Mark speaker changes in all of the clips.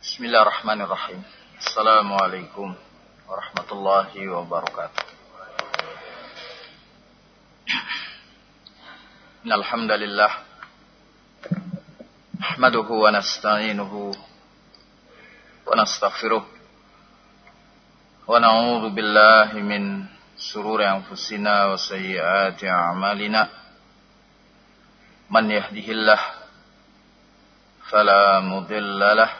Speaker 1: Bismillahirrahmanirrahim. Assalamualaikum warahmatullahi wabarakatuh. Alhamdulillah. Nahmaduhu wa nasta'inuhu wa nastaghfiruh. Wa min sururi anfusina wa a'malina. Man yahdihillah fala mudilla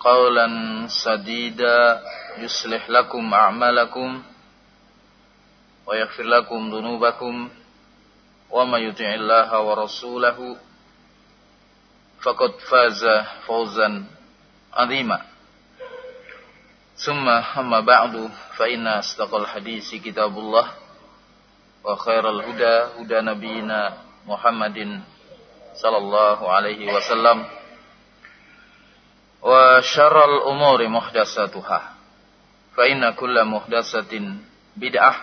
Speaker 1: قولا سديدا يصلح لكم أعمالكم ويغفر لكم ذنوبكم وما يطع الله ورسوله فقد فاز فوزا عظيما. ثم أما بعد فإن أصدق الحديث كتاب الله وخير الهدى هدى نبينا محمد صلى الله عليه وسلم. وشر الأمور محدثاتها فإن كل محدثة بدعة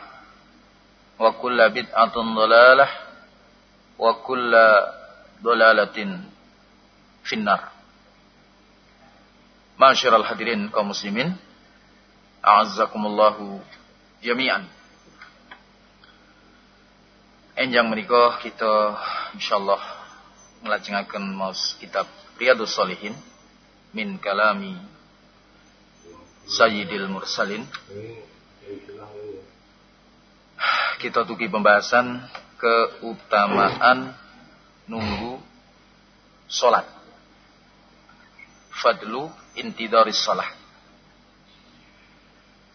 Speaker 1: wa kulla bid'atun dhalalah wa kulla dhalalatin finnar. Masyiral hadirin kaum muslimin, a'azzakumullahu jami'an. Enjang menika kita insyaallah nglajengaken maos kitab Riyadhus Shalihin min kalami Sayyidil Mursalin kita tuki pembahasan keutamaan nunggu sholat. Fadlu intidaris sholat.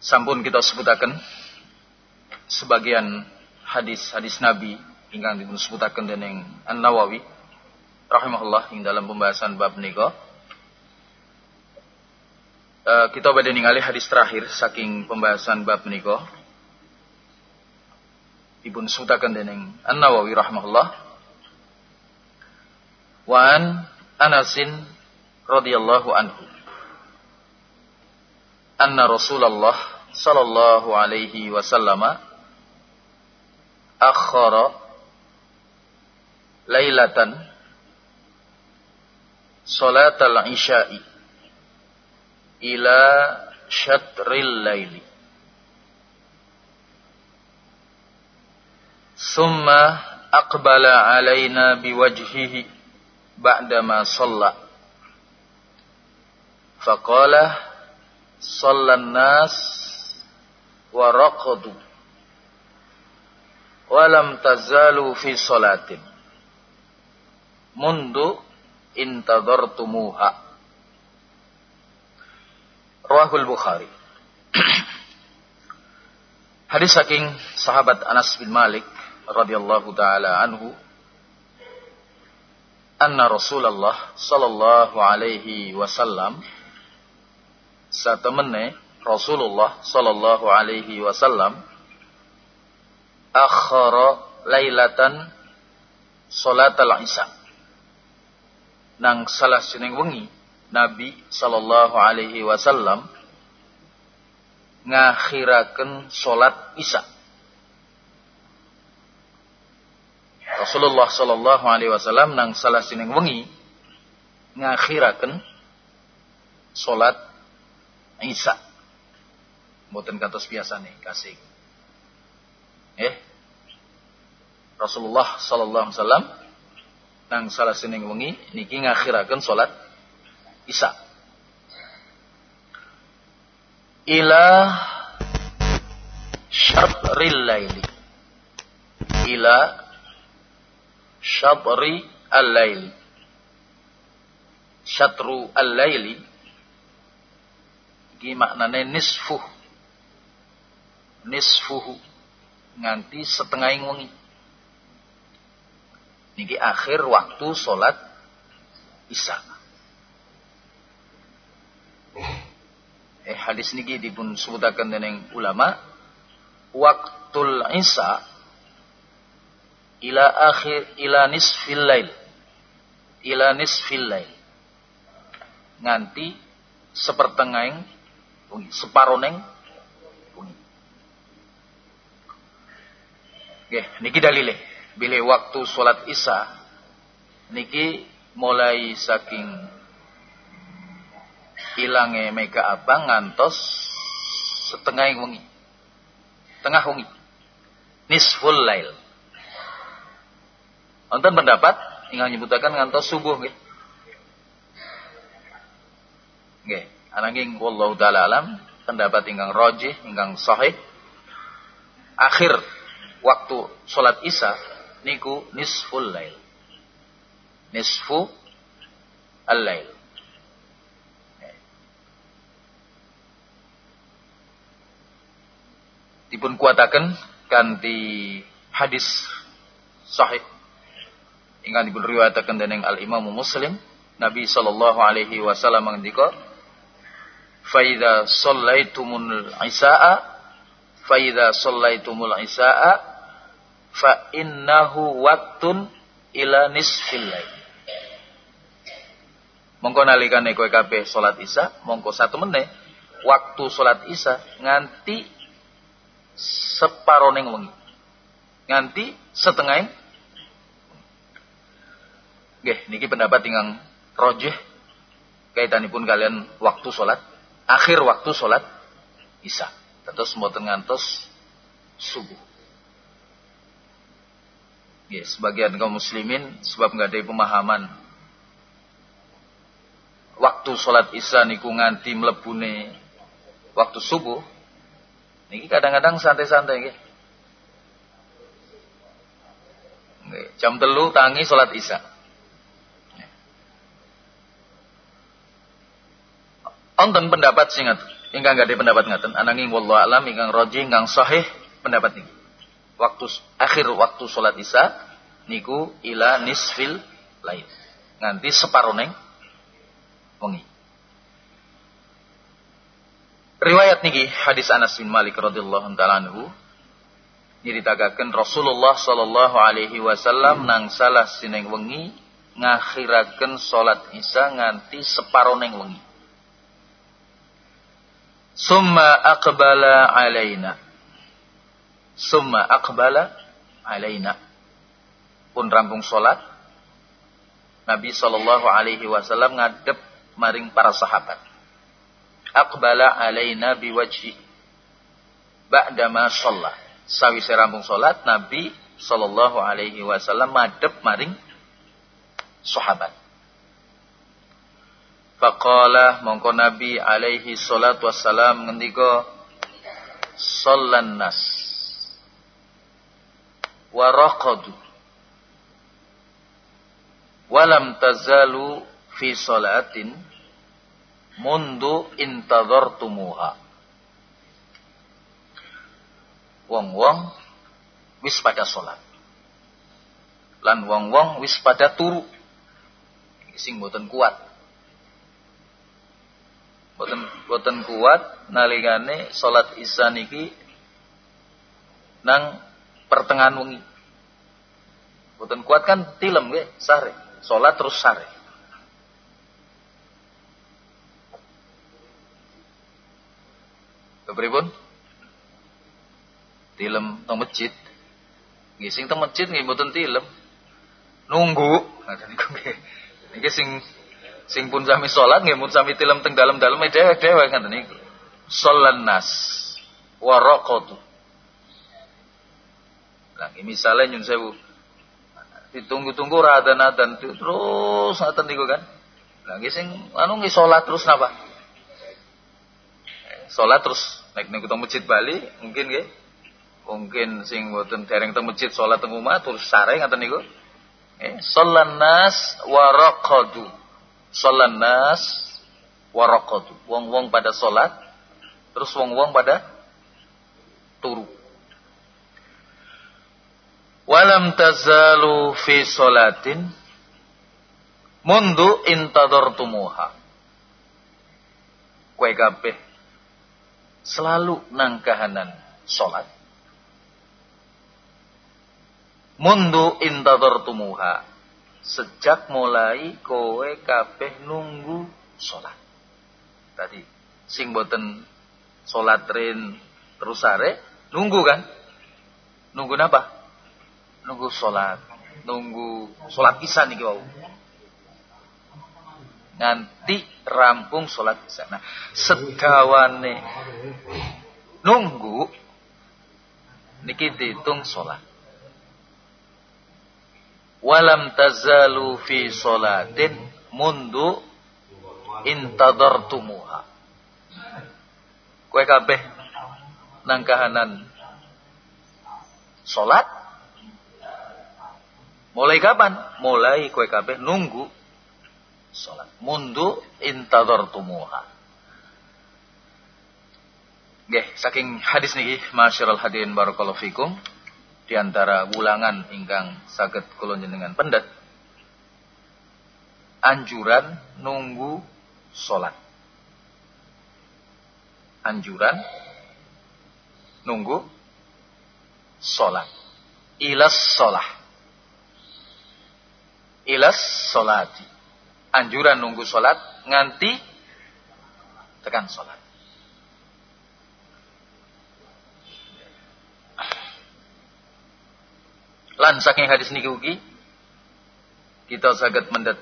Speaker 1: Sampun kita sebutakan sebagian hadis-hadis Nabi ingkang sebutaken dening An-Nawawi rahimahullah ing dalam pembahasan bab nika. Uh, kita badhe ningali hadis terakhir saking pembahasan bab nika dipun sutaken dening An-Nawawi rahimahullah. Wa an Anasin radhiyallahu anhu. Anna Rasulullah sallallahu alaihi wasallam akhara lailatan salatal isya'i ila syatril laili. Summa aqbala alaina biwajhihi ba'dama shalla faqala sallan nas wa raqadu wa tazalu fi salatin. Mundu intadartumuha Rawahul Bukhari. Hadis saking sahabat Anas bin Malik radhiyallahu taala anhu anna Rasulullah sallallahu alaihi wasallam satemene Rasulullah sallallahu alaihi wasallam akhara lailatan salatal isya nang salah jeneng wengi Nabi sallallahu alaihi wasallam ngakhiraken salat isya Rasulullah Shallallahu Alaihi Wasallam nang salah sining wengi ngakhiraken solat Isa. Mboten kados biasa nih kasih. Eh, Rasulullah Sallallahu Alaihi Wasallam nang salah sining wengi niki ngakhiraken solat Isa. ila syatril laili ila syatri al-laili. Syatru al-laili. Iki maknane nisfuh. Nisfuhu nganti setengah wengi. Niki akhir waktu salat isya eh hadis niki dipun sebutaken dening ulama. Waktul isya ila akhir ila nisfil lail. Ila nisfil lail. Nganti sepertengahing wengi separoneng wengi nggih niki dalile. Bilih waktu salat isya. Niki mulai saking ilange mega abang ngantos setengah wengi tengah wengi nisful lail Wonten pendapat ingkang nyebutaken ngantos subuh nggih. Nggih, ananging wallahu taala alam pendapat ingkang rajih ingkang sahih akhir waktu salat Isya niku nisful lail. Nisfu al-lail. Dipun kuataken kanthi hadis sahih. Ingkang dipun riwayataken dening Al Imam Muslim Nabi sallallahu alaihi wasallam ngendika fa idza shallaitumul isaa'a fa isaa'a fa innahu waktun ila nisfil lail. Mongko nalikane kowe kabeh salat isya mongko satu meneh waktu salat isya nganti separoning wengi nganti setengah Nggih, niki pendapat ingkang rojih kaitanipun kalian waktu sholat, akhir waktu sholat Isya. Terus mboten ngantos subuh. Nggih, sebagian kaum muslimin sebab nggak ada pemahaman waktu sholat Isya niku nganti mlebune waktu subuh. Niki kadang-kadang santai-santai nggih. Jam telu tangi sholat Isya. Onten pendapat sing ingkang gak ada pendapat ngaten ananging wallahu alam ingkang roji ingkang sahih pendapat niki. Waktu akhir waktu salat Isya niku ila nisfil lain. Nganti separoneng wengi. Riwayat niki hadis Anas bin Malik radhiyallahu taala anhu nyritakaken Rasulullah sallallahu alaihi wasallam nang salah sineng wengi ngakhiraken salat Isya nganti separoneng wengi. Summa aqbala alaina. Summa aqbala alaina. Pun rampung sholat. Nabi Shallallahu Alaihi Wasallam ngadep maring para sahabat. Aqbala alaina biwajhi. Ba'dama sholat. Sawise rampung sholat, Nabi Shallallahu Alaihi Wasallam ngadep maring sahabat. Faqala mongko Nabi alaihi salatu wassalam ngendika sallan nas wa raqadu walam tazalu fi salatin mundu intadhartumuha wong-wong wis pada salat lan wong-wong wis pada turu sing boten kuat boten boten kuat nalikane salat isya niki nang pertengahan wengi. Boten kuat kan tilem nggih, sare. Salat terus sare. Kepripun? Tilem teng masjid. Nggih sing teng masjid nggih boten tilem. Nunggu. Nah. Niki sing Sing pun sami salat nggih mun sami tilem teng dalem-daleme dewek-dewek ngoten niku. Salat nas wa raqatu. Lah misalnya nyun sewu ditunggu-tunggu radan-radan terus ngoten niku kan. Lah nggih sing anu nggih salat terus napa? salat terus naik niku teng masjid Bali mungkin nggih. Mungkin sing mboten dereng teng masjid salat teng omah terus sare ngaten niku. Eh sallan nas wa raqadu. Sallan nas wong-wong pada salat terus wong-wong pada turu. Walam tazalu fi salatin. Mundu intadartumuha kue kabeh selalu nang kahanan salat mundu intadartumuha sejak mulai kowe kabeh nunggu salat tadi sing boten salat rin terus sare nunggu kan? Nunggu apa nunggu sholat. Nunggu sholat isya nih wau nanti rampung sholat isya nah segawane. Nunggu niki dihitung sholat. Walam tazalu fi sholatin mundu intadartumuha kue kabeh nangkahanan. Sholat? Mulai kapan? Mulai kue kabeh nunggu salat. Mundu tumuha. Nggih, saking hadis niki masyarul hadirin barakallahu fikum di antara ulangan ingkang saged kula jenengan pendet anjuran nunggu salat. Anjuran nunggu salat. Ilas salah ilas solati. Anjuran nunggu solat nganti tekan solat. Lan saking hadis niki ugi kita saged mendet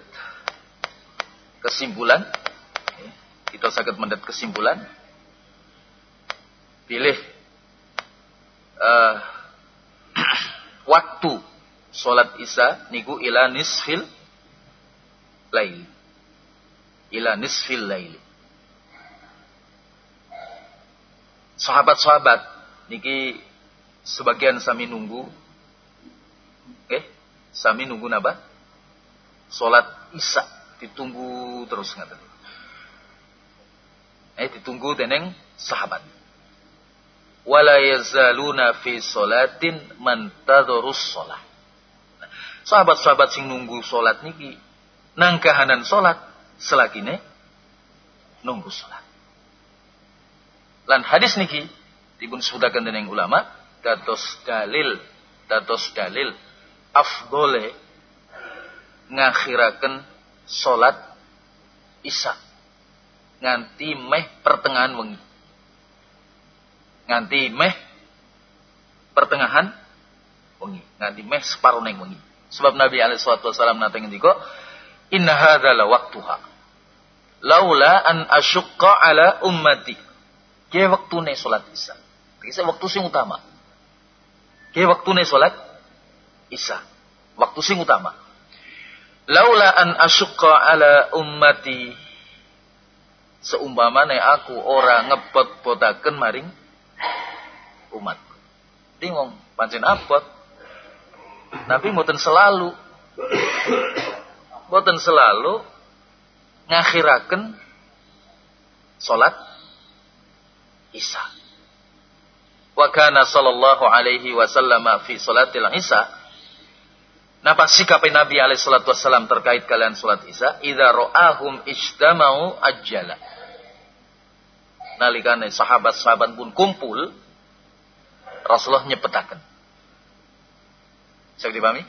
Speaker 1: kesimpulan kita saged mendet kesimpulan pilih uh, waktu Salat Isya niku ila nisfil lail. Ila nisfil lail. Sahabat-sahabat niki sebagian sami nunggu eh sami nunggu napa? Salat Isya ditunggu terus ngaten. Eh ditunggu deneng sahabat. Wala yazaluna fi salatin man tadrus sahabat-sahabat sing nunggu sholat niki nang kahanan sholat selagine nunggu sholat. Lan hadis niki dipun sebutaken dening ulama dados dalil dados dalil afdole ngakhiraken sholat isya. Nganti meh pertengahan wengi. Nganti meh pertengahan wengi. Nganti meh separuh neng wengi. Sebab Nabi alaihi wasallam nate ngendika, "Inna hadzal waqtuha." Laula an asyqa ala ummati. Ke waktune salat Isya. Iki waktu sing utama. Ke waktune salat Isya. Waktu sing utama. Laula an asyqa ala ummati. Seumpamane aku ora ngebot-botaken maring umat. Bingung, pancen abot tapi mboten selalu. Mboten selalu ngakhiraken salat Isya. Wa kana sallallahu alaihi wasallam fi salatil Isya. Napa sikap Nabi alaihi salatu wasallam terkait kalian salat Isya? Idza ra'ahum ijtama'u ajjala. Nalikane sahabat-sahabat pun kumpul, Rasulullah nyepetaken. Saya dipahami?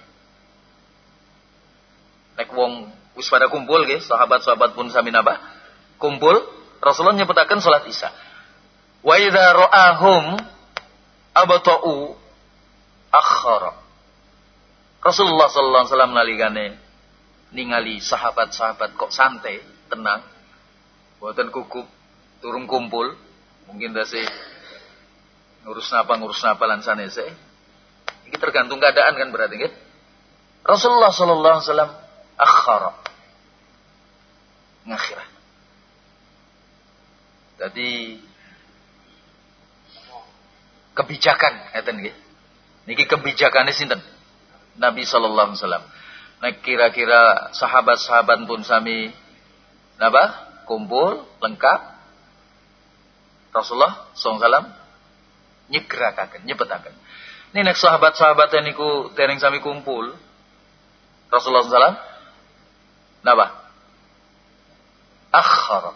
Speaker 1: Nek wong wis pada kumpul nggih, sahabat-sahabat pun sami napa? Kumpul, Rasulullah nyebutaken salat Isya. Wa idza ra'ahum abta'u akhara. Rasulullah sallallahu alaihi wasallam nalikane ningali sahabat-sahabat kok santai, tenang. Boten kukup, turun kumpul, mungkin dasi ngurus napa ngurus napa lan sanese. Ini tergantung keadaan kan berarti kan? Rasulullah sallallahu alaihi wasallam akhara. Ngakhirah. Jadi kebijakan ngeten nggih. Niki kebijakane sinten? Nabi sallallahu alaihi wasallam. Nah kira-kira sahabat-sahabat pun sami napa? Kumpul lengkap. Rasulullah SAW nyegerakaken, nyebetaken. Ini nek sahabat-sahabat niku dereng sami kumpul. Rasulullah SAW napa? Akhara.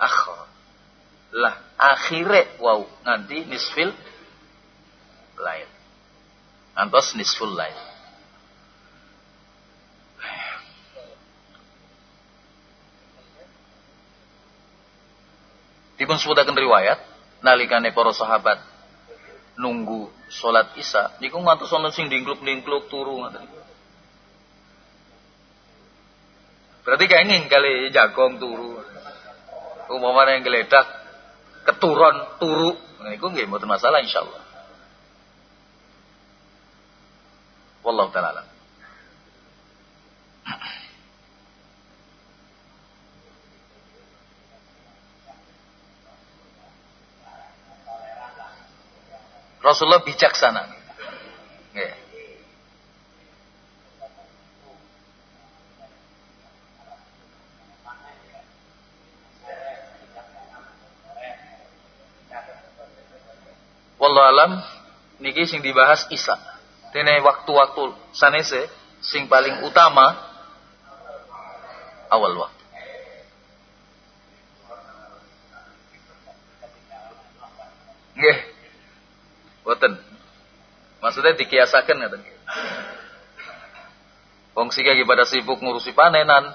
Speaker 1: Akhara. Lah akhire wow nanti nisfil lain. Antos nisful lain. Dipun sebutaken riwayat nalikane para sahabat nunggu salat Isya niku ngantos ana sing dingkluk-dingkluk turu ngoten. Berarti kenging kali jagong turu. Umpamane geledak keturun turu niku nggih mboten masalah insyaallah. Wallahu taala Rasulullah bijaksana. Ya. Wallahu alam niki sing dibahas Isa. Dene waktu-waktu sanese sing paling utama awal waktu. Nggih. Boten. Maksudnya dikiasakan ngaten. Wong sika pada sibuk ngurusi panenan,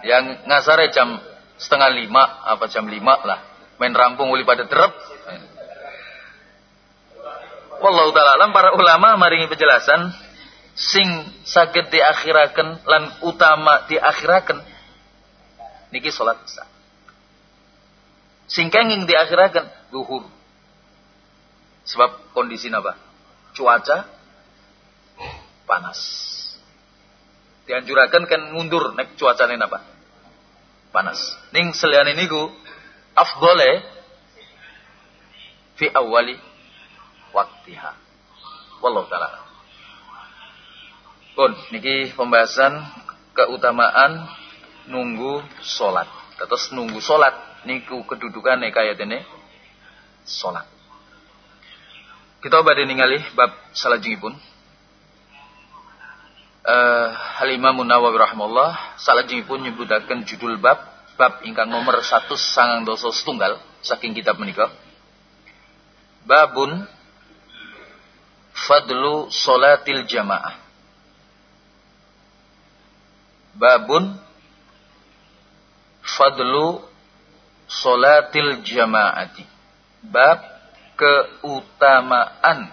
Speaker 1: yang ngasare jam setengah lima apa jam lima lah, main rampung uli pada derep. Wallahu taala alam para ulama maringi penjelasan sing sakit diakhiraken lan utama diakhiraken niki salat isya. Sing kenging diakhiraken duhur Sebab kondisi apa? Cuaca panas. Dianjurakan kan mundur nek cuacane apa? Panas. Ning seliyane niku afdole fi awali waktiha. Wallahu taala. Pun niki pembahasan keutamaan nunggu solat. Terus nunggu solat niku kedudukan kaya dene solat. Kita badhe ningali bab salajengipun. Uh, Hal Imam Nawawi rahimahullah salajengipun nyebutaken judul bab bab ingkang nomor 1 sangang dosa setunggal saking kitab menika. Babun fadlu salatil jamaah. Babun fadlu salatil jamaati. Bab keutamaan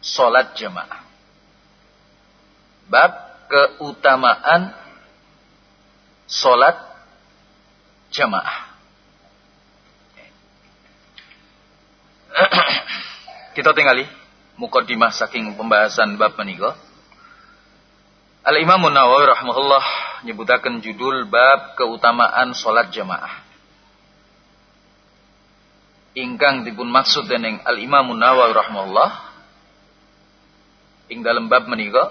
Speaker 1: sholat jamaah. Bab keutamaan sholat jamaah. Kita tinggali mukadimah saking pembahasan bab menika. Al Imam Nawawi rahimahullah nyebutaken judul bab keutamaan sholat jamaah ingkang dipun maksud dening Al Imam Nawawi rahimahullah ing dalam bab menika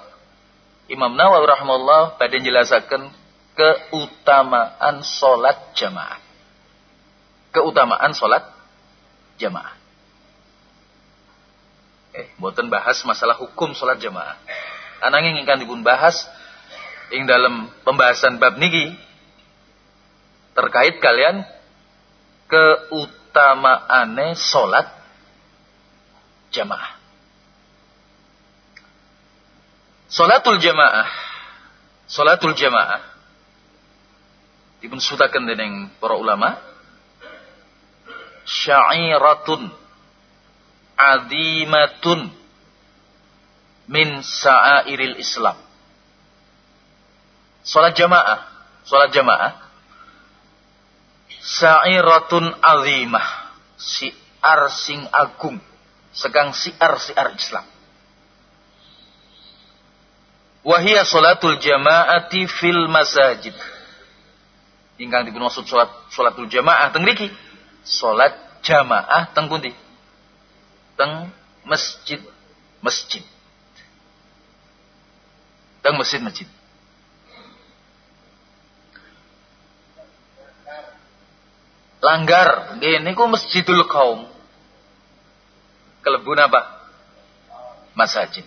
Speaker 1: Imam Nawawi rahimahullah badhe jelasaken keutamaan salat jamaah. Keutamaan salat jamaah. Eh, mboten bahas masalah hukum salat jamaah. Ananging ingkang dipun bahas ing dalam pembahasan bab niki terkait kalian keutamaan salat jamaah. Salatul jamaah, salatul jamaah dipun sutaken dening para ulama sya'iratun azimatun min sa'airil Islam. Salat jamaah, salat jamaah Sa'iratun azimah. Siar sing agung. Segang siar-siar Islam. Wahia solatul jama'ati fil masajid. Ingkang dimaksud salat salatul jamaah teng mriki. Salat jamaah teng pundi? Teng masjid. Masjid. Teng masjid-masjid langgar. Ini ku masjidul kaum kelebu apa masajid.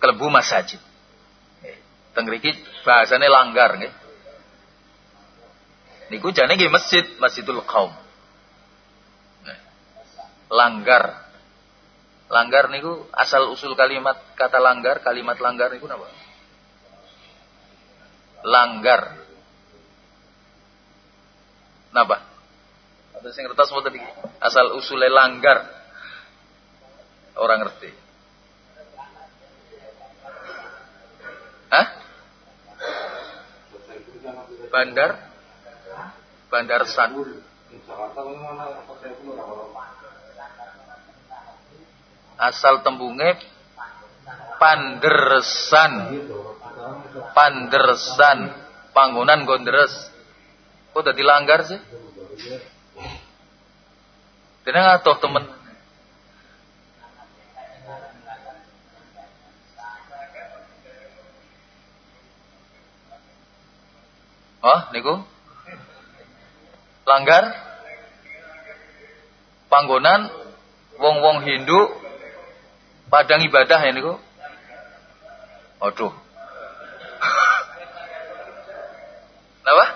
Speaker 1: Kelebu masajid. Teng mriki bahasane langgar nggih. Niku jane nggih masjid masjidul kaum langgar. Langgar niku asal usul kalimat kata langgar, kalimat langgar niku napa? Langgar. Napa? Ada sing ngertos mboten iki? Asal usule langgar. Orang ngerti. Hah? Bandar? Bandar San. Asal tembunge pandersan. Pandersan. Panggonan gondres kok udah dilanggar sih? Tidak ngatoh temen. Oh, niku? Langgar? Panggonan? Wong-wong Hindu Padang ibadah ya niku. Aduh. Napa?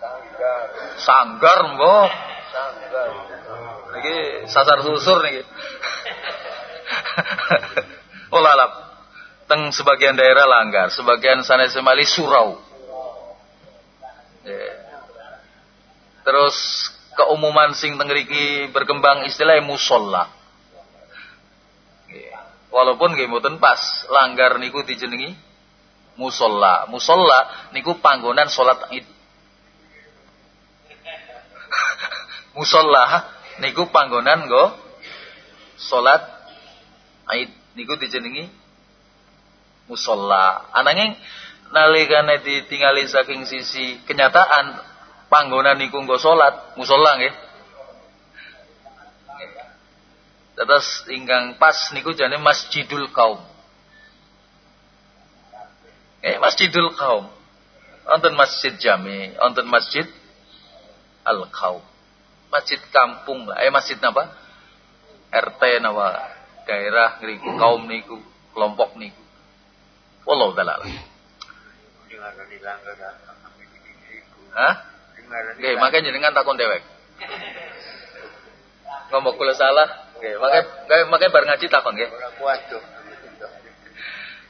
Speaker 1: Sanggar. Sanggar mbok. Sanggar. Niki sasar susur niki. Olalap. Teng sebagian daerah langgar, sebagian sana semali surau. Yeah. Terus keumuman sing tengriki berkembang istilah musola. Walaupun nggih mboten pas langgar niku dijenengi musola. Musola niku panggonan salat Id. musola niku panggonan nggo salat Id niku dijenengi musola. Ananging nalikane ditingali saking sisi kenyataan panggonan niku nggo salat, musola nggih. Tetes ingkang pas niku jane Masjidul Kaum. Eh Masjidul Kaum. Wonten Masjid Jami, wonten Masjid Al Kaum. Masjid kampung lah. Eh masjid napa? RT napa? Daerah ngriku kaum niku, kelompok niku. Wallahu taala. Hah? Nggih, makanya jenengan takon dewek. Ngomong kula salah, Makanya makanya bar ngaji takon nggih.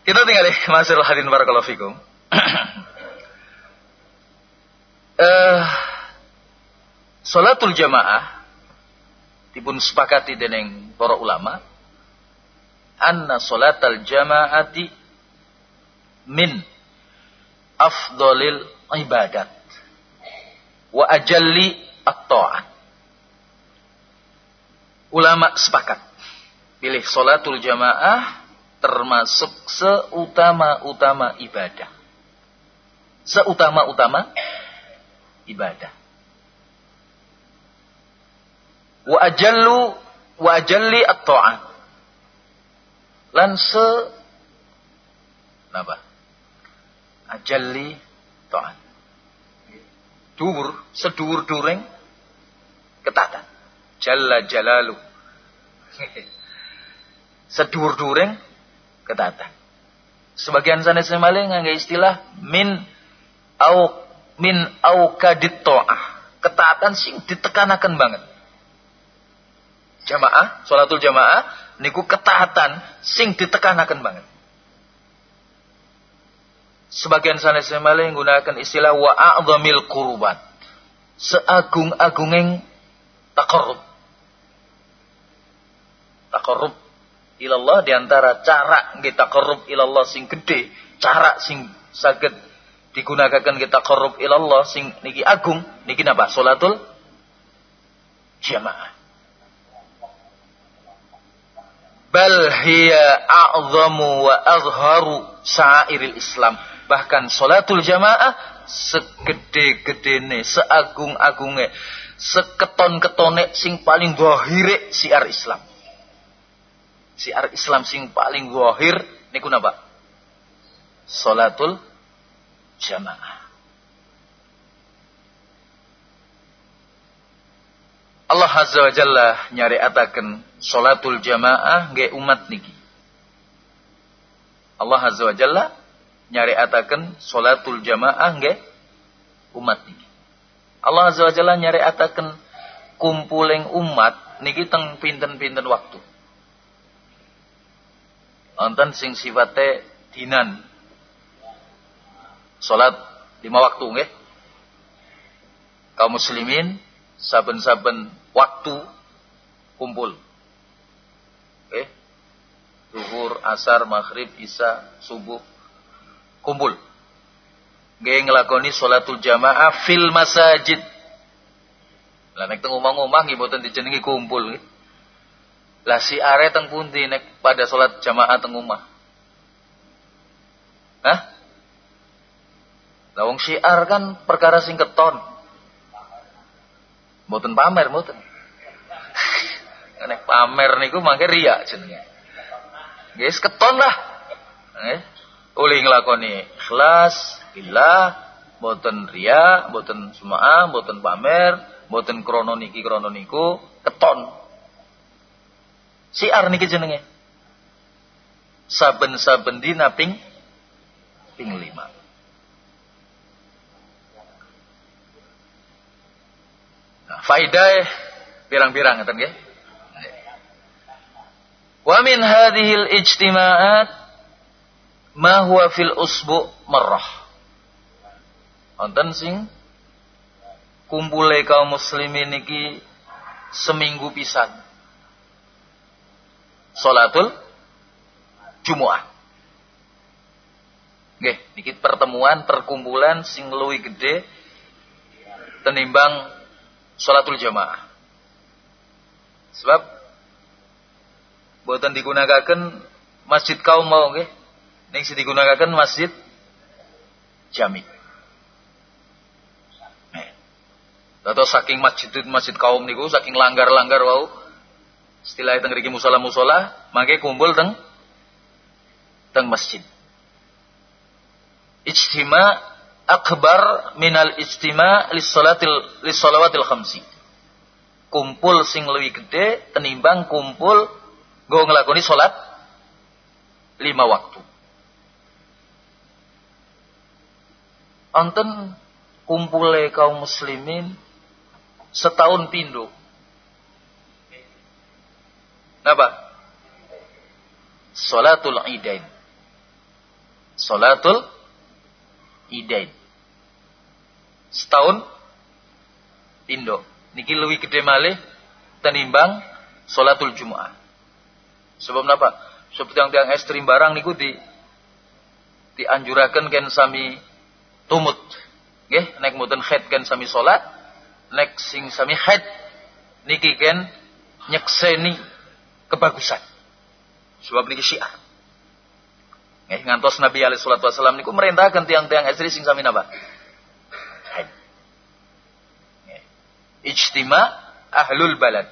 Speaker 1: Kita tinggal Masir Hadin Barakallahu Fikum. eh Salatul jamaah dipun sepakati dening para ulama anna salatal jamaati min afdalil ibadat wa ajalli at-ta'at ulama sepakat pilih sholatul jamaah termasuk seutama-utama ibadah. Seutama-utama ibadah. Wa ajallu wa ajalli at-ta'at. Lan se napa? Ajalli ta'at. Dur, sedur dureng ketatan. Jalla jalalu. sedur dureng ketatan. Sebagian sana semale ngangge istilah min au min au kadit to'ah. Ketaatan sing ditekanakan banget. Jamaah, sholatul jamaah, niku ketaatan sing ditekanakan banget. Sebagian sana semale menggunakan istilah wa a'zamil kurbat. Seagung-agungeng takarrub takarrub ilallah di antara cara kita korup ilallah sing gede, cara sing saged digunakan kita korup ilallah sing niki agung, niki napa? Salatul jamaah. Bal hiya a'zamu wa azharu sa'iril Islam. Bahkan salatul jamaah segede-gedene, seagung-agunge, seketon-ketone sing paling wahire siar Islam. Siar Islam sing paling wahir niku napa? Salatul jamaah. Allah Azza wa Jalla nyari atakan salatul jamaah nggih umat niki. Allah Azza wa Jalla nyari atakan salatul jamaah nggih umat niki. Allah Azza wa Jalla nyari atakan kumpuling umat niki teng pinten-pinten waktu. Wonten sing sifate dinan. Salat lima waktu nggih. Kaum muslimin saben-saben waktu kumpul. Okay. Zuhur, asar, maghrib, isya, subuh kumpul. Nggih ngelakoni salatul jamaah fil masajid. Lah nek teng omah-omah nggih mboten dijenengi kumpul nggih. Lah si are teng pundi nek pada salat jamaah teng omah? Hah? Lah wong syiar kan perkara sing keton. Mboten pamer mboten. Nek pamer niku mangke riya jenenge. Guys keton lah. Nggih. Uli nglakoni ikhlas, billah, mboten riya, mboten sum'ah, mboten pamer, mboten krono niki krono niku, keton. Siar niki jenenge. Saben-saben dina ping ping lima. faidah pirang-pirang ngeten nggih. Wa min hadhil ijtima'at ma huwa fil usbu marrah. Wonten sing kumpule kaum muslimin niki seminggu pisan. Salatul Jumu'ah. Nggih, niki pertemuan perkumpulan sing luwih gede tenimbang salatul jamaah. Sebab buatan digunakan masjid kaum mau nggih. Ning sing digunakan masjid jami. Atau saking masjid masjid kaum niku saking langgar-langgar wau istilah teng mriki musola-musola mangke kumpul teng teng masjid. Ijtima akbar minal ijtima lis salatil lis salawatil khamsi. Kumpul sing lebih gede tenimbang kumpul go ngelakoni salat lima waktu. Anten kumpule kaum muslimin setahun pindu. Napa? Salatul Idain. Salatul idain. Setahun Indo. Niki lebih gede malih tenimbang salatul Jumat. Sebab napa? Sebab tiang-tiang ekstrim barang niku di dianjurakan ken sami tumut. Nggih, nek mboten khed ken sami salat, nek sing sami khed niki ken nyekseni kebagusan. Sebab niki syiar. Eh, ngantos Nabi alaihi salatu wasallam niku merintahkan tiang-tiang istri sing sami napa? Ijtima ahlul balad.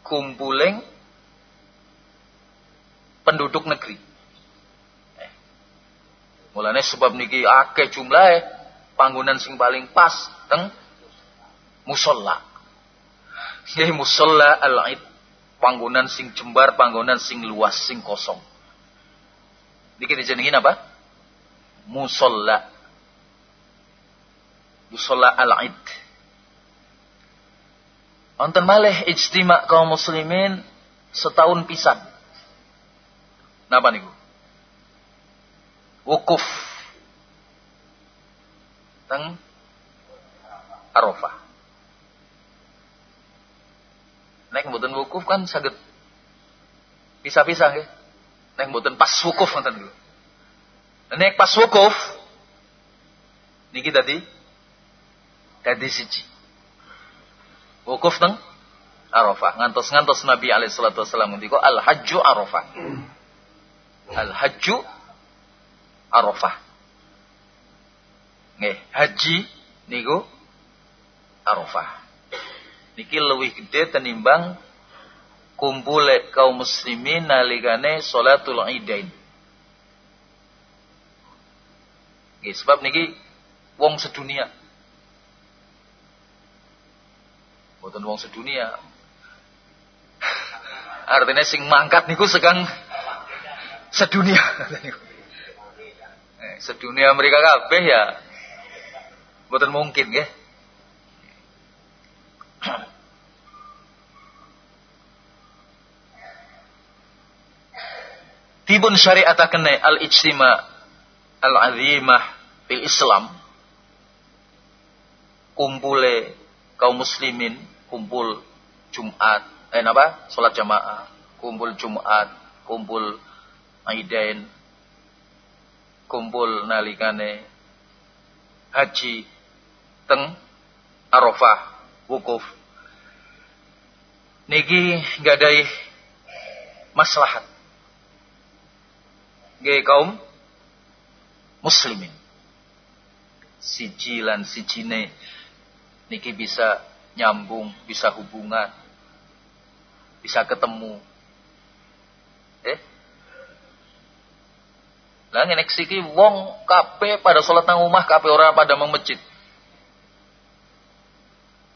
Speaker 1: Kumpuling penduduk negeri. Mulane sebab niki akeh jumlahe panggonan sing paling pas teng musola. Nggih musola al-Id. Panggonan sing jembar, panggonan sing luas, sing kosong. Niki dijenengin apa? Musolla. Musolla al-Id. Wonten malih ijtima kaum muslimin setahun pisan. Napa niku? Wukuf. Teng Arafah. Nek mboten wukuf kan saged pisah-pisah nggih. Nek mboten pas wukuf ngoten niku. Nek pas wukuf niki tadi tadi siji. Wukuf teng Arafah. Ngantos-ngantos Nabi alaihi salatu wasallam ngendika al hajju Arafah. Al hajju Arafah. Nggih, haji niku Arafah. Niki lebih gede tenimbang kumpule kaum muslimin nalikane salatul Idain. Nggih, sebab niki wong sedunia. Boten wong sedunia. Artinya sing mangkat niku segang sedunia. Eh, sedunia mereka kabeh ya boten mungkin nggih. Tibun syariat kene al-ijtima al-azimah fil Islam. Kumpule kaum muslimin kumpul Jumat eh apa? Salat jamaah. Kumpul Jumat kumpul Aidain kumpul nalikane haji teng Arafah wukuf niki gadai maslahat Gaya kaum muslimin. Siji lan sijine niki bisa nyambung, bisa hubungan, bisa ketemu. Eh? Lah ngene iki wong kabeh pada salat nang omah kabeh ora pada masjid.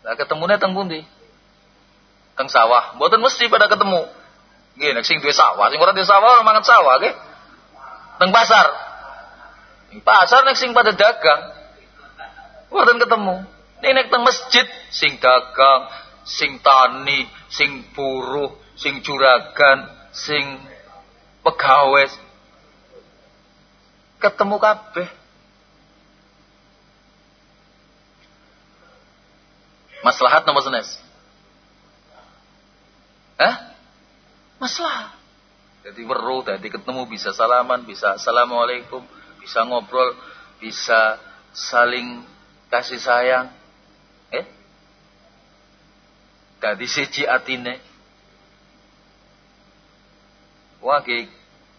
Speaker 1: Lah ketemune teng pundi? Teng sawah. Mboten mesti pada ketemu. Nggih, nek sing duwe sawah, sing ora duwe sawah ora mangan sawah, nggih. Teng pasar. Pasar nek sing pada dagang. Mboten ketemu. Nek nek teng masjid sing dagang, sing tani, sing buruh, sing juragan, sing pegawai ketemu kabeh. Maslahat nomor senes. Eh? Maslahat. Jadi weru, jadi ketemu bisa salaman, bisa assalamualaikum, bisa ngobrol, bisa saling kasih sayang. Eh? Jadi siji atine. Wah, ki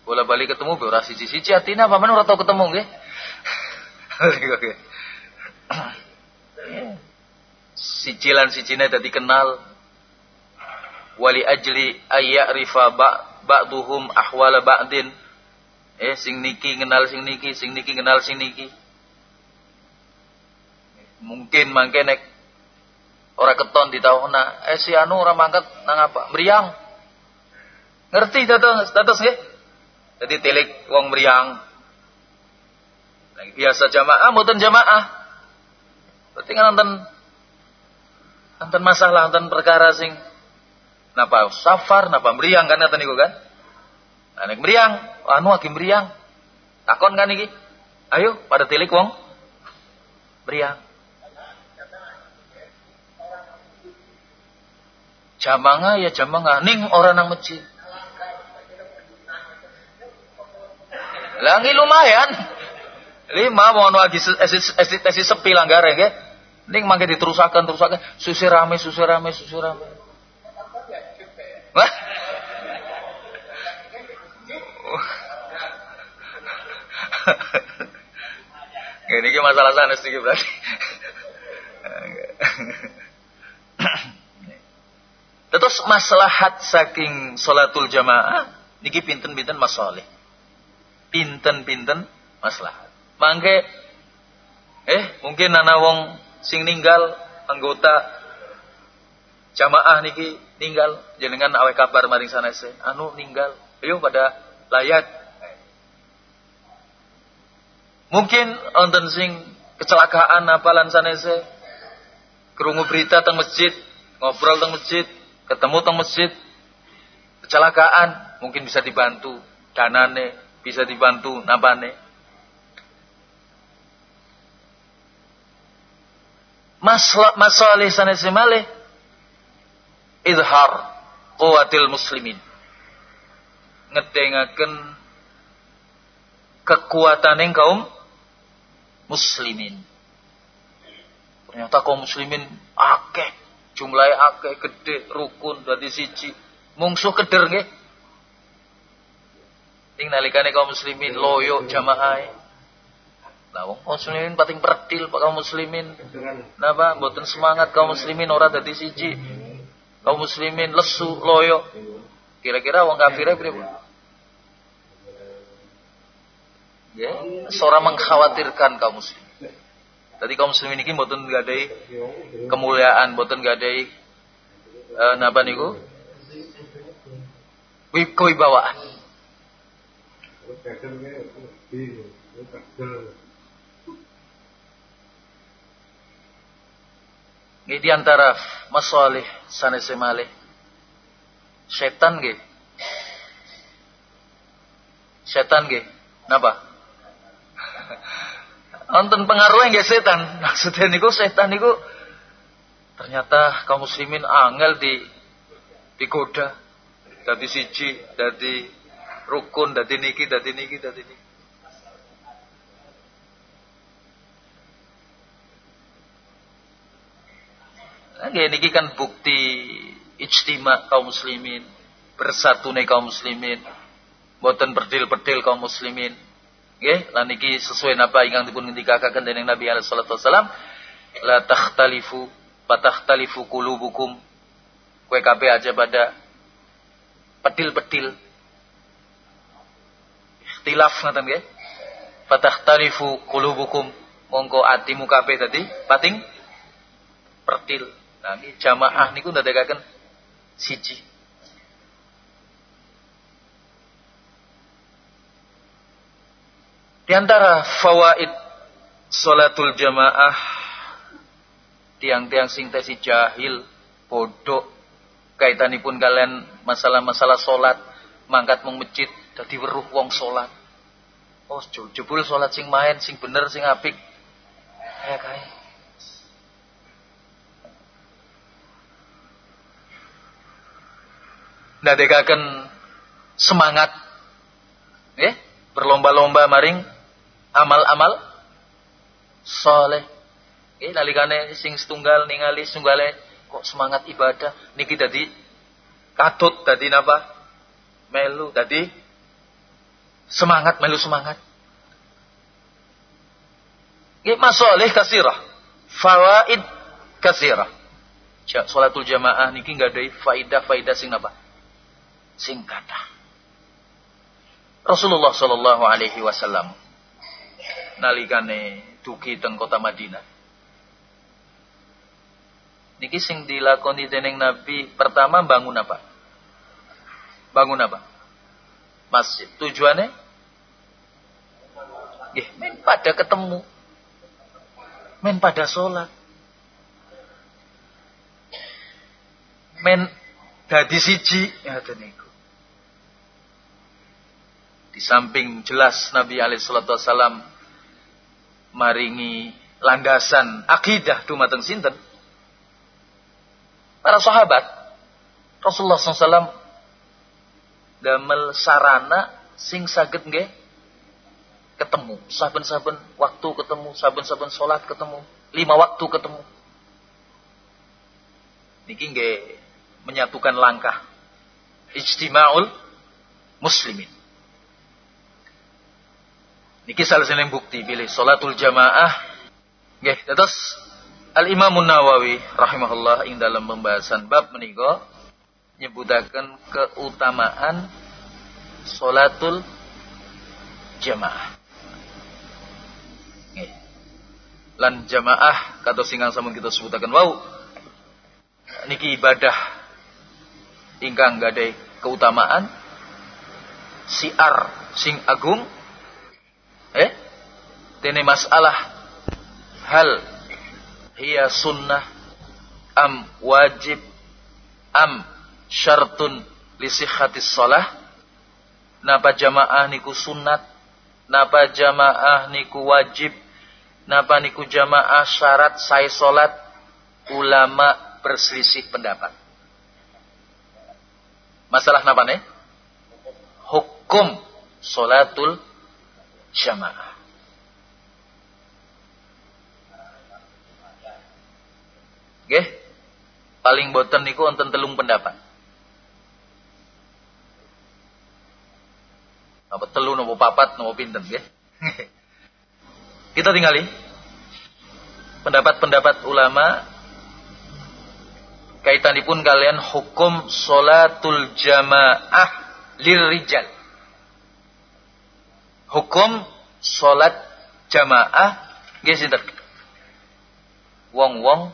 Speaker 1: bola balik ketemu be ora siji-siji atine apa men ora tau ketemu nggih. Oke. Siji lan sijine dadi kenal. Wali ajli ayyarifa ba' ba'duhum ahwala ba'din. Eh sing niki kenal sing niki, sing niki kenal sing niki. Mungkin mangke nek ora keton di tahuna, eh si anu ora mangkat nang apa? Meriang. Ngerti dados dados nggih? Jadi telik wong meriang. Biasa jamaah mboten jamaah. Berarti nonton nonton masalah nonton perkara sing Napa safar, napa meriang kan kata niku kan? Nek meriang, anu lagi meriang. Takon kan iki? Ayo pada tilik wong. Meriang. Jamanga ya jamanga, ning orang nang masjid. Langi lumayan. Lima mau anu lagi esi sepi langgare nggih. Ning mangke diterusaken terusaken, susi rame, susi rame, susi rame. Ini ki masalah sanes iki berarti. Terus maslahat saking salatul jamaah niki pinten-pinten masalih. Pinten-pinten maslahat. Mangke eh mungkin ana wong sing ninggal anggota jamaah niki ninggal. Jenengan awe kabar maring sanese. Anu ninggal. Ayo pada layat mungkin wonten sing kecelakaan apalan sanese. Kerungu berita teng masjid ngobrol teng masjid ketemu teng masjid. Kecelakaan mungkin bisa dibantu danane bisa dibantu napane masalah masalah sanese malih izhar kuatil muslimin. Ngedengaken kekuatan yang kaum muslimin. Ternyata kaum muslimin akeh, jumlahnya akeh, gede, rukun, dadi siji. Mungsuh keder nggih. Ing nalikane kaum muslimin loyo jamaah. Lah wong muslimin pating pertil pak kaum muslimin. Napa mboten semangat kaum muslimin ora dadi siji. Kaum muslimin lesu loyo. Kira-kira wong kafire pripun? Ya, seorang mengkhawatirkan kaum muslim. Tadi kaum muslimin ini mboten gadai kemuliaan, mboten gadai uh, napa niku? Kewibawaan. Ini di antara masalih sanese malih. Setan nggih. Setan nggih. Napa? Nonton pengaruhnya nggih setan. Maksudnya niku setan niku ternyata kaum muslimin angel di digoda. Dadi siji, dadi rukun, dadi niki, dadi niki, dadi niki. Nggih niki kan bukti ijtima kaum muslimin, bersatu nih kaum muslimin, boten berdil-berdil kaum muslimin. Nggih, lan niki sesuai napa ingkang dipun ngendikaken dening Nabi alaihi salatu wasalam, la takhtalifu takhtalifu qulubukum. Kowe kabeh aja pada pedil-pedil. Ikhtilaf ngoten nggih. takhtalifu qulubukum. Mongko atimu kabeh tadi pating pertil. Ini jamaah niku ndadekaken siji. Di antara fawaid salatul jamaah tiang-tiang sing tesi jahil, bodoh kaitanipun kalian masalah-masalah salat, mangkat mung masjid dadi weruh wong salat. Oh, jebul salat sing main, sing bener, sing apik. Ya kae. Ndadekaken semangat ya berlomba-lomba maring amal-amal soleh. Ya nalikane sing setunggal ningali setunggale kok semangat ibadah. Niki dadi katut dadi napa? Melu dadi semangat melu semangat. Ya masoleh kasirah fawaid kasirah. Salatul jamaah niki nggak ada faidah-faidah sing apa? Singkata. Rasulullah Shallallahu Alaihi Wasallam nalikane duki teng kota Madinah. Niki sing dilakoni dening Nabi pertama bangun apa? Bangun apa? Masjid. Tujuannya? Gih, men pada ketemu. Men pada sholat. Men dadi siji ya niku. Di samping jelas Nabi Alaihissalam maringi landasan akidah dumateng sinten. Para sahabat Rasulullah SAW damel sarana sing saged nggih ketemu. Saben-saben waktu ketemu saben-saben sholat ketemu lima waktu ketemu. Niki nggih menyatukan langkah ijtima'ul muslimin Niki salah satu bukti pilih salatul jamaah. Nggih, terus Al Imam Nawawi rahimahullah ing dalam pembahasan bab menika nyebutaken keutamaan salatul jamaah. Nggih. Lan jamaah kata singgang sampun kita sebutaken wau niki ibadah ingkang gadai keutamaan siar sing agung eh? Ini masalah. Hal hiya sunnah am wajib am syartun li sihhatis shalah? Napa jamaah niku sunat napa jamaah niku wajib? Napa niku jamaah syarat saya salat ulama berselisih pendapat. Masalah napa nih? Hukum salatul jamaah. Nggih. Paling boten niku wonten telung pendapat. Apa telu nopo papat nopo pinten nggih? Kita tinggali pendapat-pendapat ulama kaitanipun kalian hukum solatul jamaah lirrijal. Hukum solat jamaah nggih sinten? Wong-wong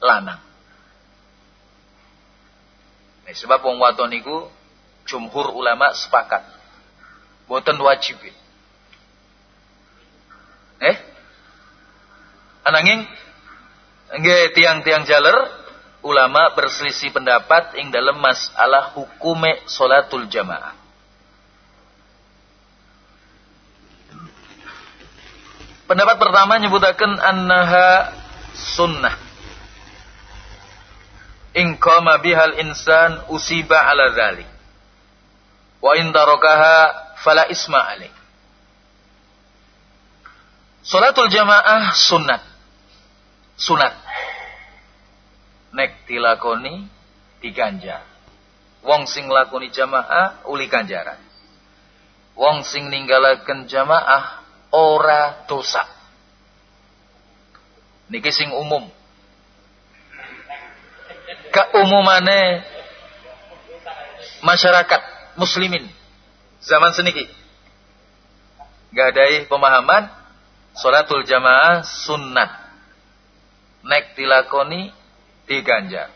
Speaker 1: lanang. Nah, sebab wong wadon niku jumhur ulama sepakat boten wajib. Eh? Ananging nggih tiang-tiang jaler ulama berselisih pendapat ing dalam masalah hukume salatul jamaah. Pendapat pertama nyebutaken annaha sunnah. In qama bihal insan usiba ala dzalik. Wa in tarakaha fala isma alaih. Salatul jamaah sunat. Sunat. Nek dilakoni diganjar. Wong sing lakoni jamaah uli ganjaran. Wong sing ninggalaken jamaah ora dosa. Niki sing umum. Keumumane masyarakat muslimin zaman seniki. Gak ada pemahaman Salatul jamaah sunnat. Nek dilakoni diganjar.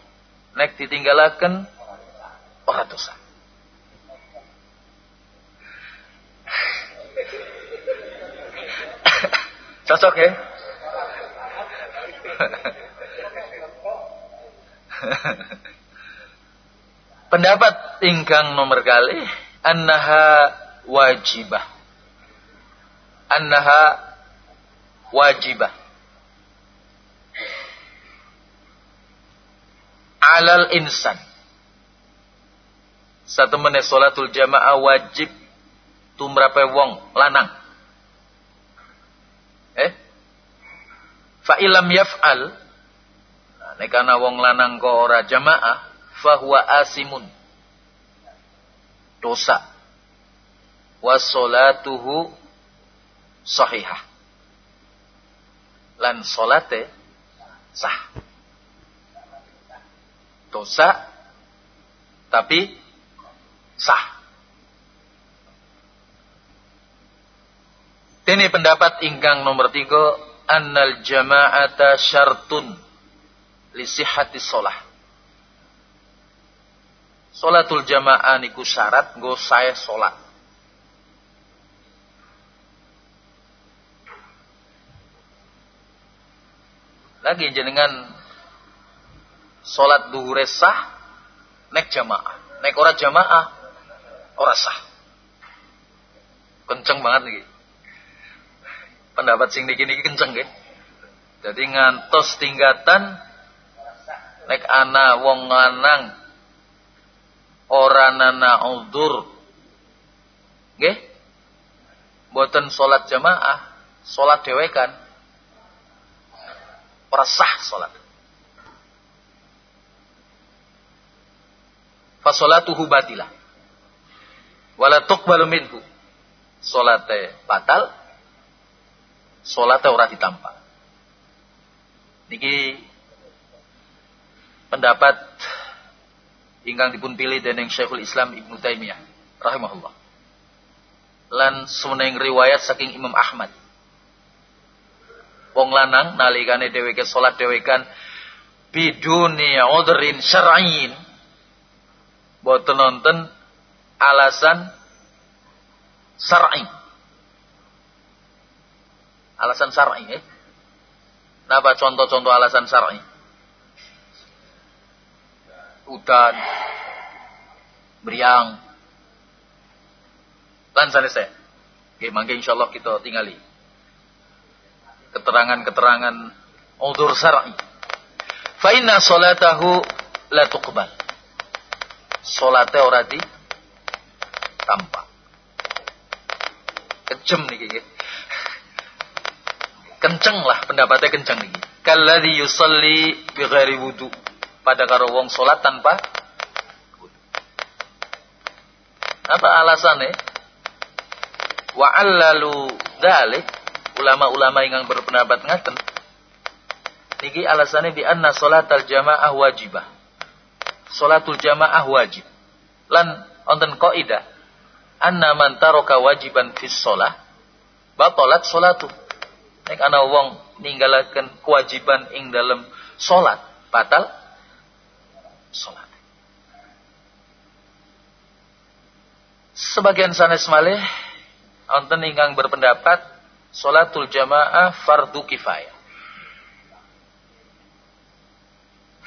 Speaker 1: Nek ditinggalaken ora dosa. Cocok ya? Pendapat ingkang nomor kali annaha wajibah. Annaha wajibah. Alal insan. Satu menit solatul jamaah wajib tumrape wong lanang. Fa ilam yaf'al nah, nekana wong lanang ko ora jamaah fahuwa asimun. Dosa. Wa solatuhu sahihah lan solate sah. Dosa tapi sah. Ini pendapat ingkang nomor tiga annal jama'ata syartun li sihhati sholah. Salatul jamaah niku syarat nggo saya salat. lagi jenengan sholat duhur sah nek jamaah nek ora jamaah ora sah kenceng banget nih pendapat sing niki niki kenceng nggih jadi ngantos tingkatan nek ana wong lanang ora nana udzur nggih boten salat jamaah salat dhewekan Ora sah salat. Fa salatuhu batilah. Wala tuqbalu minhu. Salate batal. Salate ora ditampa. Niki pendapat ingkang dipun pilih dening Syekhul Islam Ibnu Taimiyah rahimahullah. Lan semeneng riwayat saking Imam Ahmad wong lanang nalikane dheweke salat dhewekan biduni udhrin syar'in boten nonton alasan syar'i alasan syar'i eh? Napa contoh-contoh alasan syar'i? Udan, beriang, lan sanes Oke, mangke insyaallah kita tinggali keterangan-keterangan udzur syar'i. Fa inna salatahu la tuqbal. Salate ora di tampa. Kejem niki nggih. Kenceng lah pendapatnya kenceng niki. Kalladzi yusalli bi ghairi wudu. Pada karo wong salat tanpa Apa alasannya? Wa allalu dzalik ulama-ulama yang berpendapat ngaten. Niki alasannya bi anna salatal jamaah wajibah. Salatul jamaah wajib. Lan onten kaidah. Anna man taraka wajiban fis shalah batalat salatu nek ana wong ninggalaken kewajiban ing dalam salat batal salat sebagian sanes malih onten ingkang berpendapat salatul jamaah fardu kifayah.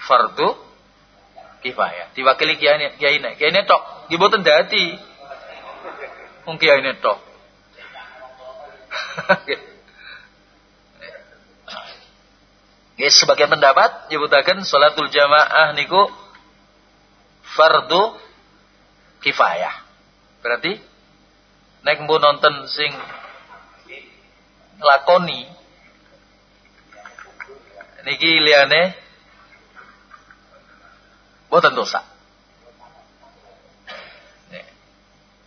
Speaker 1: Fardu kifayah. Diwakili kiai kiai kiai tok nggih boten dadi. Mung kiai tok Ya, sebagian pendapat nyebutaken salatul jamaah niku fardu kifayah. Berarti nek mbok nonton sing lakoni niki liyane boten dosa.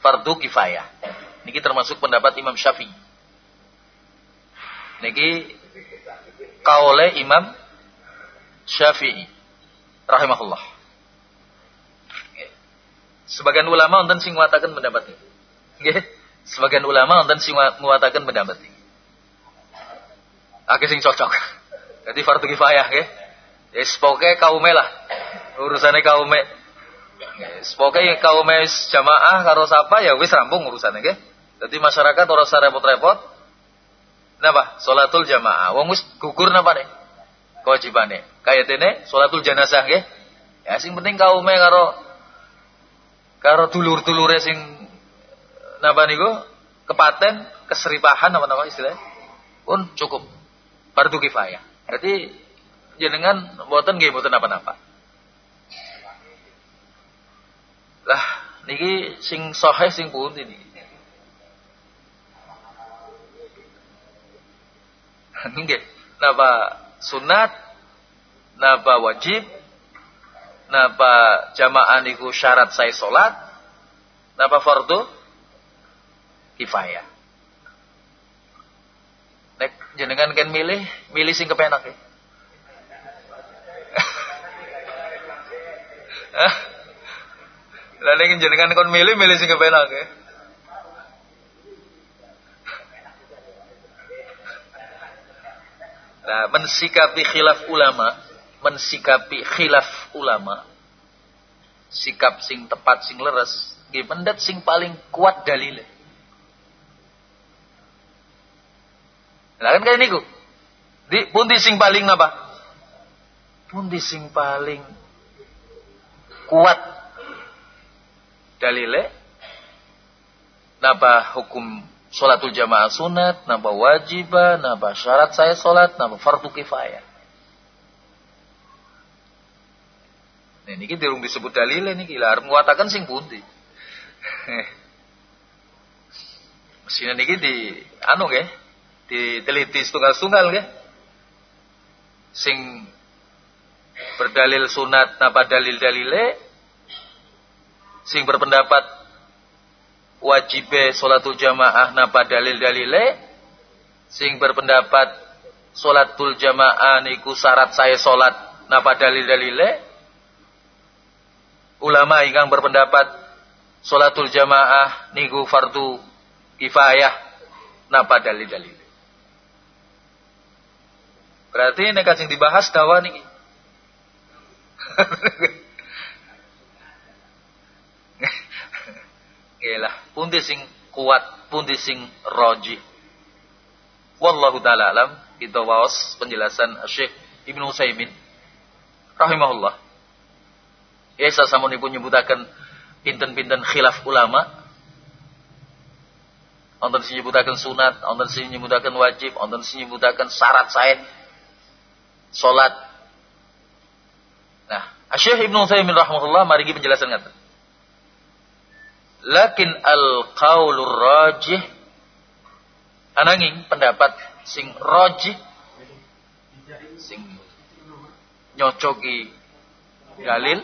Speaker 1: Fardu kifayah. Niki termasuk pendapat Imam Syafi'i. Niki kaule Imam Syafi'i rahimahullah. Sebagian ulama wonten sing nguataken pendapat. Sebagian ulama wonten sing nguataken pendapat ini. Akeh sing cocok. Jadi fardu kifayah nggih. Ya pokoke kaume lah. Urusane kaume. Yes, pokoke kaume jamaah karo sapa ya wis rampung urusane nggih. Jadi masyarakat ora usah repot-repot Napa? Salatul jamaah. Wong wis gugur napa nih? Kewajibane. Kaya dene salatul jenazah nggih. Ya sing penting kaume karo karo dulur-dulure sing napa niku kepaten keseripahan apa nama istilahnya pun cukup fardu kifayah. Berarti jenengan mboten nggih mboten apa-apa. Lah niki sing sahih sing pundi niki? Nggih. Napa sunat, napa wajib, napa jamaah niku syarat saya salat, napa fardu kifayah. Nek jenengan kan milih, milih sing kepenak ya. Lah nek jenengan kon milih, milih sing kepenak ya. Nah, mensikapi khilaf ulama, mensikapi khilaf ulama, sikap sing tepat sing leres, nggih mendet sing paling kuat dalile. Lah kan kaya niku. Di pundi sing paling napa? Pundi sing paling kuat dalile napa hukum Sholatul jamaah sunat, napa wajibah, napa syarat saya sholat, napa fardu kifayah. Nah, ini dirung disebut dalil ini gila. Harus mengatakan sing pundi. Mesin ini di anu ke, diteliti setunggal-setunggal ke. Sing berdalil sunat napa dalil dalile sing berpendapat wajibe sholatul jamaah napa dalil-dalile sing berpendapat sholatul jamaah niku syarat saya sholat napa dalil-dalile. Ulama ingkang berpendapat sholatul jamaah niku fardu kifayah napa dalil-dalil berarti kasing dibahas dawa niki Yalah, pundi sing kuat, pundi sing roji. Wallahu taala alam, kita waos penjelasan Syekh Ibnu Utsaimin rahimahullah. Ya sasamunipun nyebutaken pinten-pinten khilaf ulama. Wonten sing nyebutaken sunat, wonten sing nyebutaken wajib, wonten sing nyebutaken syarat sae salat. Nah, Syekh Ibnu Utsaimin rahimahullah mari penjelasan ngaten. Lakin al-qaulur rajih. Ananging pendapat sing rajih. Sing nyocoki dalil.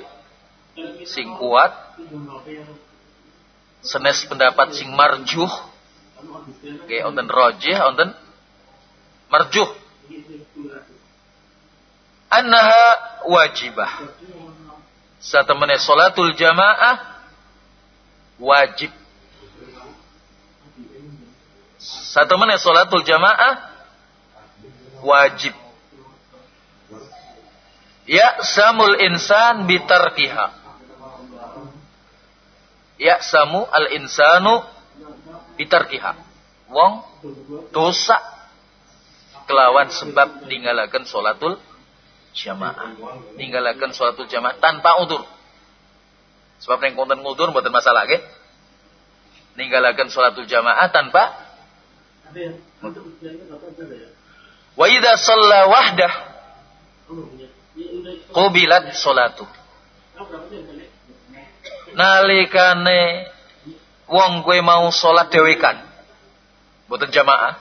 Speaker 1: Sing kuat. Senes pendapat sing marjuh. Oke onten rajih onten marjuh. Annaha wajibah. Satemene salatul jamaah wajib. Satemene salatul jamaah? Wajib. Ya samul insan bitarkiha. Ya samu al insanu bitarkiha. Wong dosa kelawan sebab ninggalakan solatul jamaah. Ninggalakan sholatul jamaah tanpa udur. Sebab yang konten udur buatan masalah ke? Ninggalakan sholatul jamaah tanpa Wa idza shalla wahdah qubilat sholatu. Nalikane wong kowe mau salat dhewekan. Boten jamaah.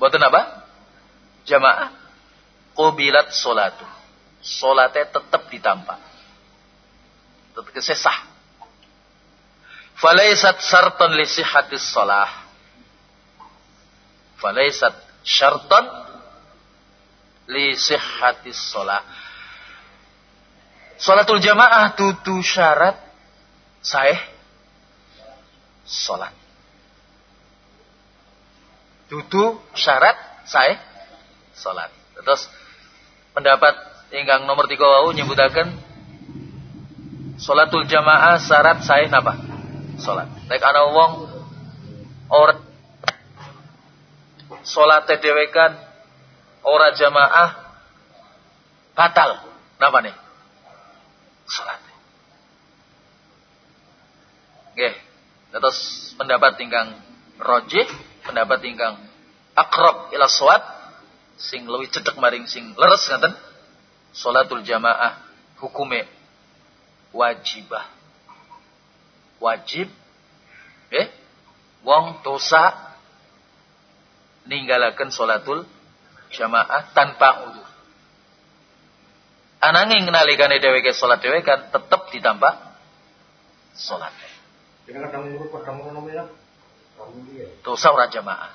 Speaker 1: Boten apa? Jamaah qubilat solatu. Solatnya tetap ditampak. Tetap kesesah. Falaisat syartan li sihatis solah. Falaisat syartan li sihatis solah. Salatul jamaah tutu syarat sahih salat. Tutu syarat sahih salat. Terus pendapat ingkang nomor tiga wau nyebutaken salatul jamaah syarat saya napa? Salat. Nek ana wong ora salat dhewe kan ora jamaah batal. Napa nih? Salat. Nggih. Terus pendapat ingkang rojih, pendapat ingkang akrab ila shawab sing lebih cedek maring sing leres ngaten salatul jamaah hukume wajibah. Wajib eh wong dosa ninggalaken salatul jamaah tanpa udur ananging nalikane dheweke salat dhewe kan tetep ditambah salat dosa ora jamaah.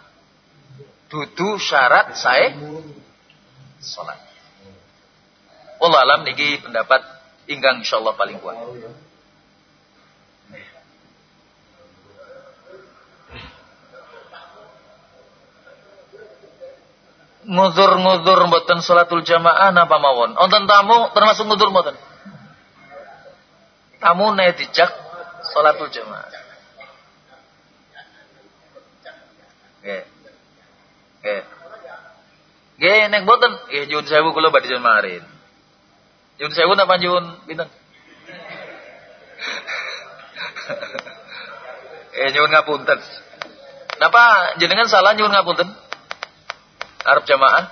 Speaker 1: Dudu syarat saya salat. Allah alam niki pendapat ingkang insyaallah paling kuat. Ngudur-ngudur mboten salatul jamaah napa mawon? Wonten tamu termasuk ngudur mboten? Tamu ne dijak salatul jamaah. Nggih. Nggih. Nggih nek boten nggih nyuwun sewu kula badhe jan Nyuwun sewu napa nyuwun pinten? eh nyuwun ngapunten. Napa jenengan salah nyuwun ngapunten? Arab jamaah?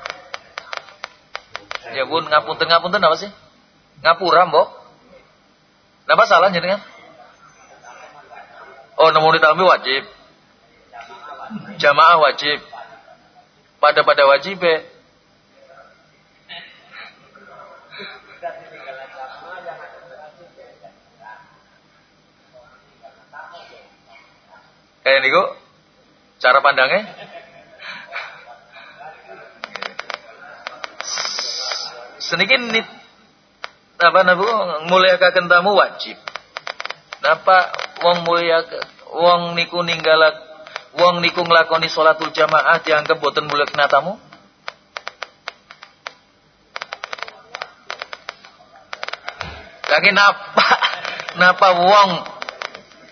Speaker 1: Ya pun ngapunten ngapunten apa sih? Ngapura mbok? Napa salah jenengan? Oh nomor ditambi wajib. Jamaah wajib pada pada wajib Kayak niku cara pandangnya sedikit nit apa nabu muliakan tamu wajib. Napa wong mulia wong niku ninggalak wong niku nglakoni salatul jamaah dianggap boten mulia kena tamu? Lagi napa napa wong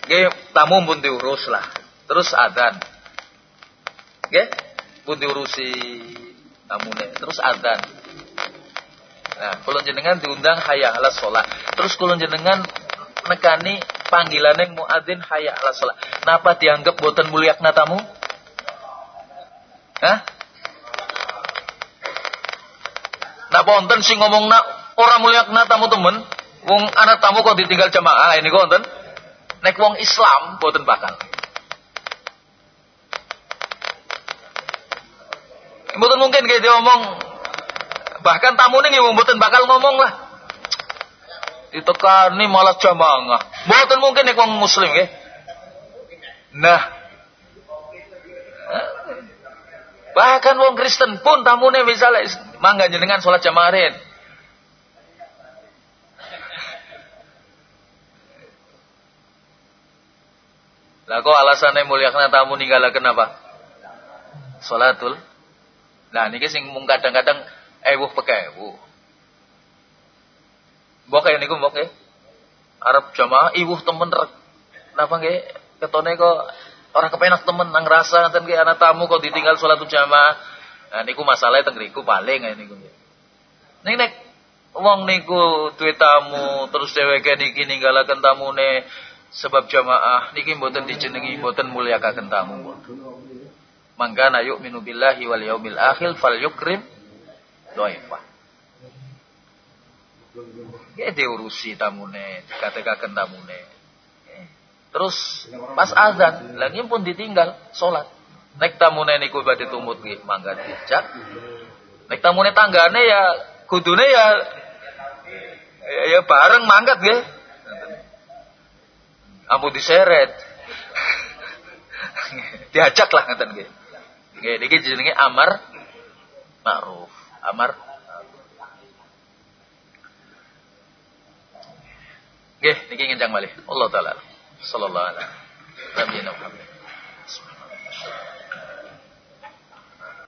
Speaker 1: nggih tamu pun diurus lah. Terus adzan. Nggih, pun diurusi tamune. Terus adzan. Nah, kulon jenengan diundang hayya ala sholat. Terus kulon jenengan nekani panggilan yang muadzin hayya ala sholat. Napa dianggap boten mulia tamu? Hah? Napa wonten sing ngomong nak orang mulia tamu temen? Wong anak tamu kok ditinggal jamaah ini kok wonten? Nek wong Islam boten bakal. Boten mungkin kayak dia ngomong bahkan tamu ini wong boten bakal ngomong lah ditekani malah jamaah. Mboten mungkin nek wong muslim nggih. Nah. Bahkan wong Kristen pun tamune misalnya mangga jenengan sholat jamaah Lah kok alasannya muliakan tamu ninggalaken apa? Salatul. Nah niki sing mung kadang-kadang ewuh pekewuh. Mbok kaya niku mbok ya. Arab jamaah iwuh temen rek. Napa nggih ketone kok ora kepenak temen nang rasa ngoten nggih anak tamu kok ditinggal salat jamaah. Nah niku masalahnya teng riku paling ya niku. Ning nek wong niku duwe tamu terus dheweke niki ninggalaken tamune Sebab jamaah niki mboten dijenengi mboten mulyakaken tamu. Mangka na yu'minu billahi wal yaumil akhir falyukrim dhaifah. Ya diurusi tamune, dikatekaken tamune. Terus pas azan, lagi pun ditinggal sholat. Nek tamune niku badhe tumut mangga dijak. Nek tamune tanggane ya kudune ya ya, ya bareng mangkat nggih ampun diseret diajak lah ngeten nggih Nggih, niki jenenge amar ma'ruf. Amar Nggih, niki ngendang malih. Allah taala. Sallallahu alaihi wasallam. Nabi Muhammad.